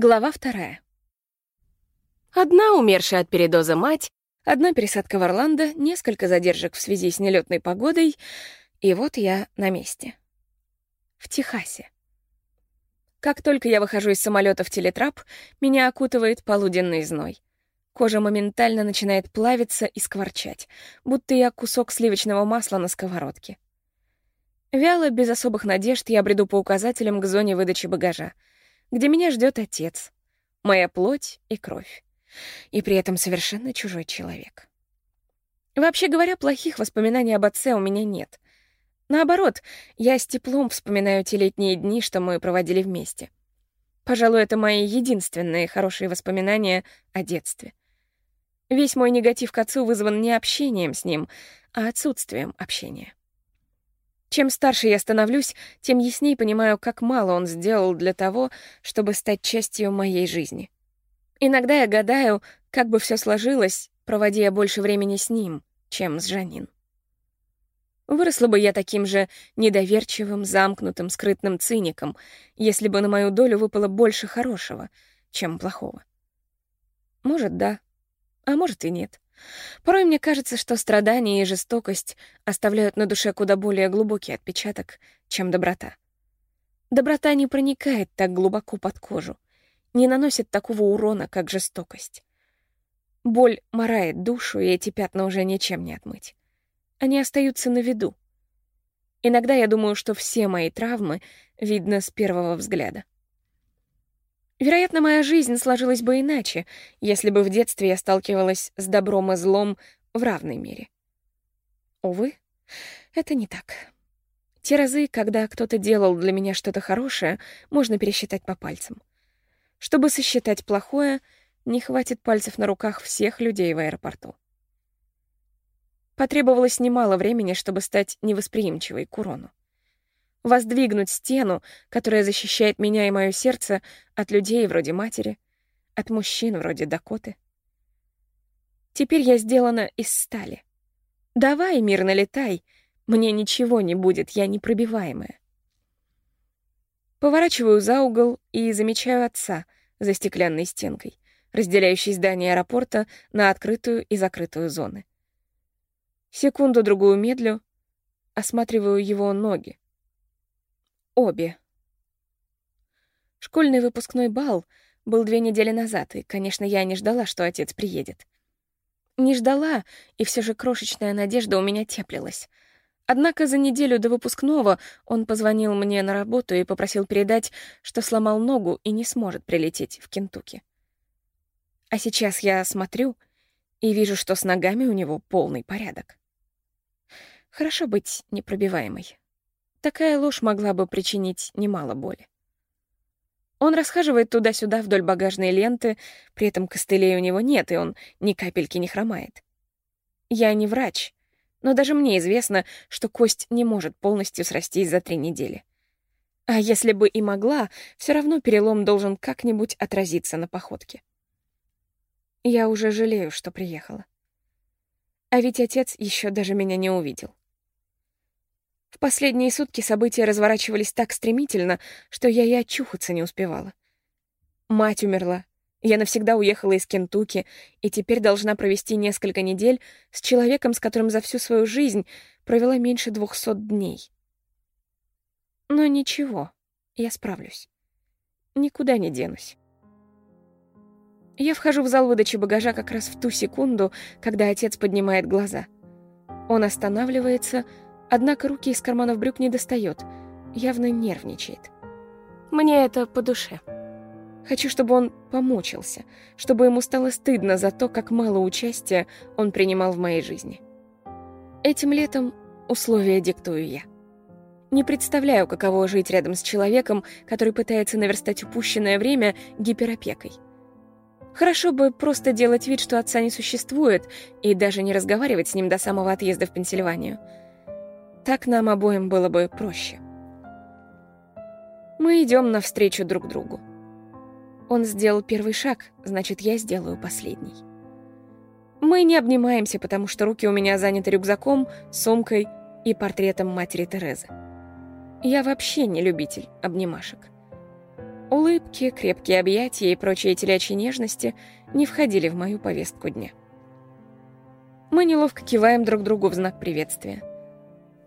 Глава вторая. Одна умершая от передоза мать, одна пересадка в Орландо, несколько задержек в связи с нелетной погодой, и вот я на месте. В Техасе. Как только я выхожу из самолета в телетрап, меня окутывает полуденный зной. Кожа моментально начинает плавиться и скворчать, будто я кусок сливочного масла на сковородке. Вяло, без особых надежд, я бреду по указателям к зоне выдачи багажа — где меня ждет отец, моя плоть и кровь, и при этом совершенно чужой человек. Вообще говоря, плохих воспоминаний об отце у меня нет. Наоборот, я с теплом вспоминаю те летние дни, что мы проводили вместе. Пожалуй, это мои единственные хорошие воспоминания о детстве. Весь мой негатив к отцу вызван не общением с ним, а отсутствием общения. Чем старше я становлюсь, тем ясней понимаю, как мало он сделал для того, чтобы стать частью моей жизни. Иногда я гадаю, как бы все сложилось, проводя больше времени с ним, чем с Жанин. Выросла бы я таким же недоверчивым, замкнутым, скрытным циником, если бы на мою долю выпало больше хорошего, чем плохого. Может, да, а может и нет. Порой мне кажется, что страдания и жестокость оставляют на душе куда более глубокий отпечаток, чем доброта. Доброта не проникает так глубоко под кожу, не наносит такого урона, как жестокость. Боль морает душу, и эти пятна уже ничем не отмыть. Они остаются на виду. Иногда я думаю, что все мои травмы видно с первого взгляда. Вероятно, моя жизнь сложилась бы иначе, если бы в детстве я сталкивалась с добром и злом в равной мере. Увы, это не так. Те разы, когда кто-то делал для меня что-то хорошее, можно пересчитать по пальцам. Чтобы сосчитать плохое, не хватит пальцев на руках всех людей в аэропорту. Потребовалось немало времени, чтобы стать невосприимчивой к урону воздвигнуть стену, которая защищает меня и мое сердце от людей вроде матери, от мужчин вроде Дакоты. Теперь я сделана из стали. Давай, мирно летай, мне ничего не будет, я непробиваемая. Поворачиваю за угол и замечаю отца за стеклянной стенкой, разделяющей здание аэропорта на открытую и закрытую зоны. Секунду-другую медлю, осматриваю его ноги, Обе. Школьный выпускной бал был две недели назад, и, конечно, я не ждала, что отец приедет. Не ждала, и все же крошечная надежда у меня теплилась. Однако за неделю до выпускного он позвонил мне на работу и попросил передать, что сломал ногу и не сможет прилететь в Кентукки. А сейчас я смотрю и вижу, что с ногами у него полный порядок. Хорошо быть непробиваемой. Такая ложь могла бы причинить немало боли. Он расхаживает туда-сюда вдоль багажной ленты, при этом костылей у него нет, и он ни капельки не хромает. Я не врач, но даже мне известно, что кость не может полностью срастись за три недели. А если бы и могла, все равно перелом должен как-нибудь отразиться на походке. Я уже жалею, что приехала. А ведь отец еще даже меня не увидел. В последние сутки события разворачивались так стремительно, что я и очухаться не успевала. Мать умерла. Я навсегда уехала из Кентукки и теперь должна провести несколько недель с человеком, с которым за всю свою жизнь провела меньше двухсот дней. Но ничего, я справлюсь. Никуда не денусь. Я вхожу в зал выдачи багажа как раз в ту секунду, когда отец поднимает глаза. Он останавливается, Однако руки из карманов брюк не достает, явно нервничает. Мне это по душе. Хочу, чтобы он помучился, чтобы ему стало стыдно за то, как мало участия он принимал в моей жизни. Этим летом условия диктую я. Не представляю, каково жить рядом с человеком, который пытается наверстать упущенное время гиперопекой. Хорошо бы просто делать вид, что отца не существует, и даже не разговаривать с ним до самого отъезда в Пенсильванию — так нам обоим было бы проще. Мы идем навстречу друг другу. Он сделал первый шаг, значит, я сделаю последний. Мы не обнимаемся, потому что руки у меня заняты рюкзаком, сумкой и портретом матери Терезы. Я вообще не любитель обнимашек. Улыбки, крепкие объятия и прочие телячьи нежности не входили в мою повестку дня. Мы неловко киваем друг другу в знак приветствия.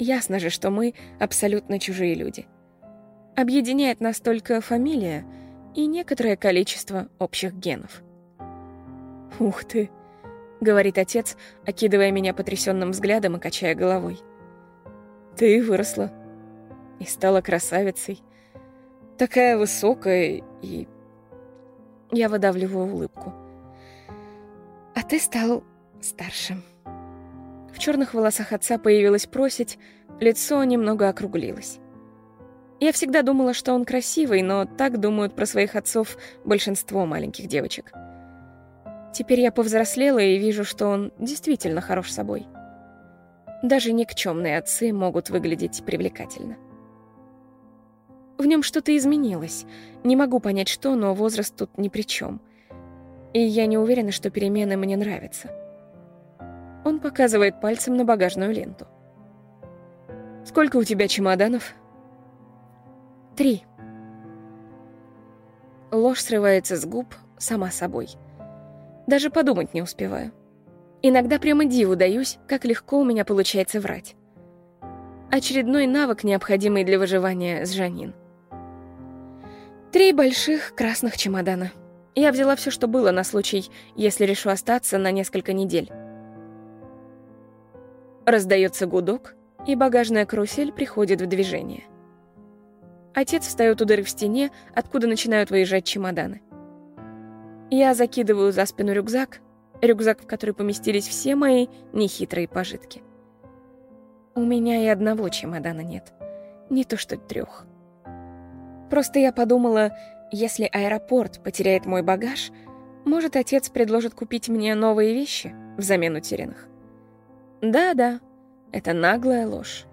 Ясно же, что мы абсолютно чужие люди. Объединяет нас только фамилия и некоторое количество общих генов. «Ух ты!» — говорит отец, окидывая меня потрясенным взглядом и качая головой. «Ты выросла и стала красавицей. Такая высокая и...» Я выдавливаю улыбку. «А ты стал старшим». В черных волосах отца появилась просить, лицо немного округлилось. Я всегда думала, что он красивый, но так думают про своих отцов большинство маленьких девочек. Теперь я повзрослела и вижу, что он действительно хорош собой. Даже никчемные отцы могут выглядеть привлекательно. В нем что-то изменилось. Не могу понять, что, но возраст тут ни при чем. И я не уверена, что перемены мне нравятся. Он показывает пальцем на багажную ленту. «Сколько у тебя чемоданов?» «Три». Ложь срывается с губ сама собой. Даже подумать не успеваю. Иногда прямо диву даюсь, как легко у меня получается врать. Очередной навык, необходимый для выживания с Жанин. Три больших красных чемодана. Я взяла все, что было на случай, если решу остаться на несколько недель. Раздается гудок, и багажная карусель приходит в движение. Отец встает у дыры в стене, откуда начинают выезжать чемоданы. Я закидываю за спину рюкзак, рюкзак, в который поместились все мои нехитрые пожитки. У меня и одного чемодана нет, не то что трех. Просто я подумала, если аэропорт потеряет мой багаж, может, отец предложит купить мне новые вещи взамен утерянных. Да-да, это наглая ложь.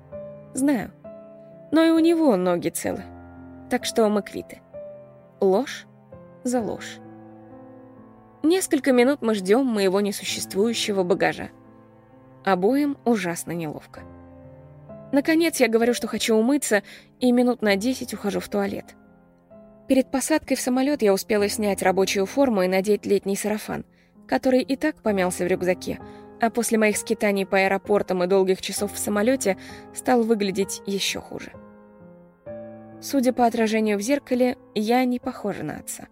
Знаю. Но и у него ноги целы. Так что мы квиты. Ложь за ложь. Несколько минут мы ждем моего несуществующего багажа. Обоим ужасно неловко. Наконец я говорю, что хочу умыться, и минут на десять ухожу в туалет. Перед посадкой в самолет я успела снять рабочую форму и надеть летний сарафан, который и так помялся в рюкзаке, а после моих скитаний по аэропортам и долгих часов в самолете стал выглядеть еще хуже. Судя по отражению в зеркале, я не похожа на отца.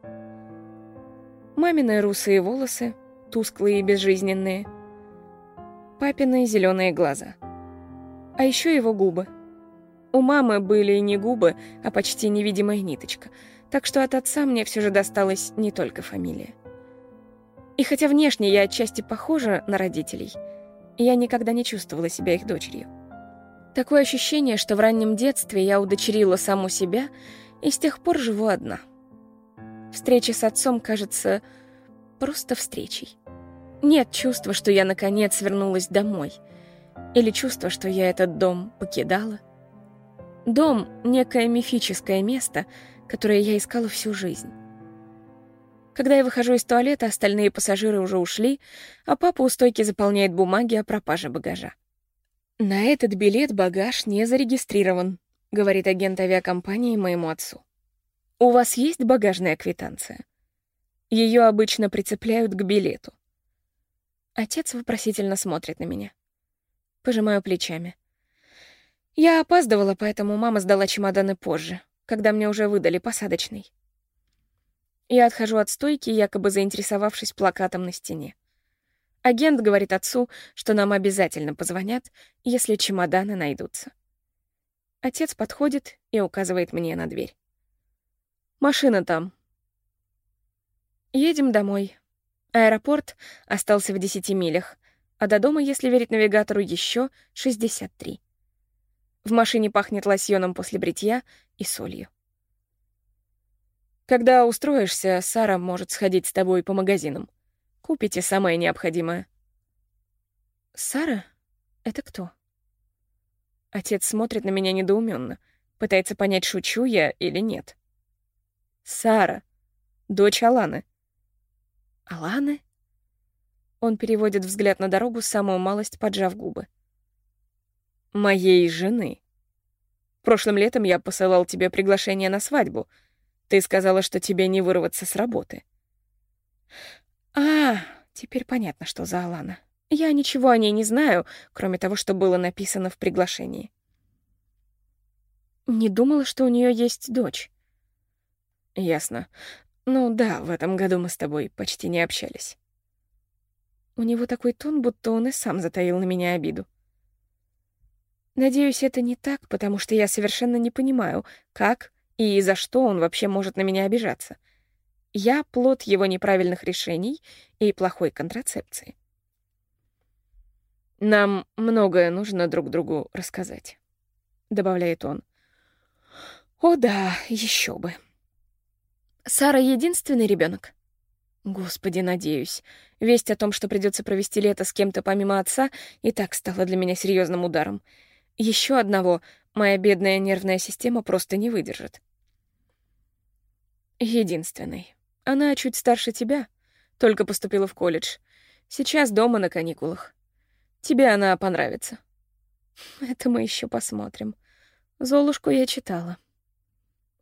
Мамины русые волосы, тусклые и безжизненные. Папины зеленые глаза. А еще его губы. У мамы были не губы, а почти невидимая ниточка, так что от отца мне все же досталась не только фамилия. И хотя внешне я отчасти похожа на родителей, я никогда не чувствовала себя их дочерью. Такое ощущение, что в раннем детстве я удочерила саму себя и с тех пор живу одна. Встреча с отцом кажется просто встречей. Нет чувства, что я наконец вернулась домой. Или чувства, что я этот дом покидала. Дом — некое мифическое место, которое я искала всю жизнь. Когда я выхожу из туалета, остальные пассажиры уже ушли, а папа у стойки заполняет бумаги о пропаже багажа. «На этот билет багаж не зарегистрирован», — говорит агент авиакомпании моему отцу. «У вас есть багажная квитанция?» Ее обычно прицепляют к билету. Отец вопросительно смотрит на меня. Пожимаю плечами. Я опаздывала, поэтому мама сдала чемоданы позже, когда мне уже выдали посадочный. Я отхожу от стойки, якобы заинтересовавшись плакатом на стене. Агент говорит отцу, что нам обязательно позвонят, если чемоданы найдутся. Отец подходит и указывает мне на дверь. «Машина там». Едем домой. Аэропорт остался в 10 милях, а до дома, если верить навигатору, еще 63. В машине пахнет лосьоном после бритья и солью. Когда устроишься, Сара может сходить с тобой по магазинам. Купите самое необходимое. Сара? Это кто? Отец смотрит на меня недоуменно, пытается понять, шучу я или нет. Сара, дочь Аланы. Аланы? Он переводит взгляд на дорогу, самую малость поджав губы. Моей жены. Прошлым летом я посылал тебе приглашение на свадьбу — Ты сказала, что тебе не вырваться с работы. А, теперь понятно, что за Алана. Я ничего о ней не знаю, кроме того, что было написано в приглашении. Не думала, что у нее есть дочь. Ясно. Ну да, в этом году мы с тобой почти не общались. У него такой тон, будто он и сам затаил на меня обиду. Надеюсь, это не так, потому что я совершенно не понимаю, как и за что он вообще может на меня обижаться. Я — плод его неправильных решений и плохой контрацепции. «Нам многое нужно друг другу рассказать», — добавляет он. «О да, еще бы». «Сара единственный ребенок? Господи, надеюсь. Весть о том, что придется провести лето с кем-то помимо отца, и так стала для меня серьезным ударом. Еще одного моя бедная нервная система просто не выдержит. Единственный. Она чуть старше тебя, только поступила в колледж. Сейчас дома на каникулах. Тебе она понравится. Это мы еще посмотрим. Золушку я читала.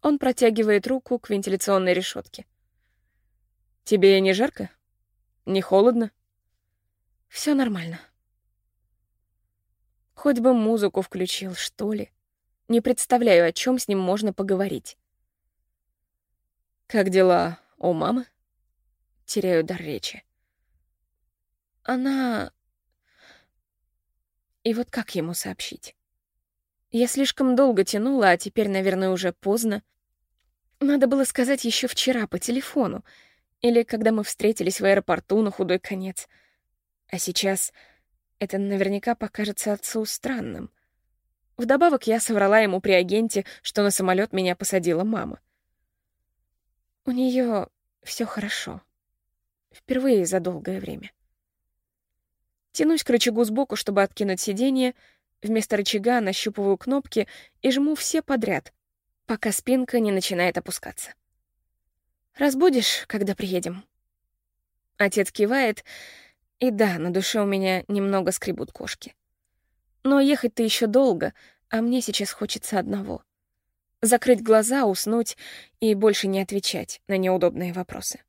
Он протягивает руку к вентиляционной решетке. Тебе не жарко? Не холодно? Все нормально. Хоть бы музыку включил, что ли. Не представляю, о чем с ним можно поговорить. «Как дела у мамы?» Теряю дар речи. Она... И вот как ему сообщить? Я слишком долго тянула, а теперь, наверное, уже поздно. Надо было сказать еще вчера по телефону, или когда мы встретились в аэропорту на худой конец. А сейчас это наверняка покажется отцу странным. Вдобавок я соврала ему при агенте, что на самолет меня посадила мама. У нее все хорошо. Впервые за долгое время. Тянусь к рычагу сбоку, чтобы откинуть сиденье, вместо рычага нащупываю кнопки и жму все подряд, пока спинка не начинает опускаться. «Разбудишь, когда приедем?» Отец кивает, и да, на душе у меня немного скребут кошки. Но ехать-то еще долго, а мне сейчас хочется одного. Закрыть глаза, уснуть и больше не отвечать на неудобные вопросы.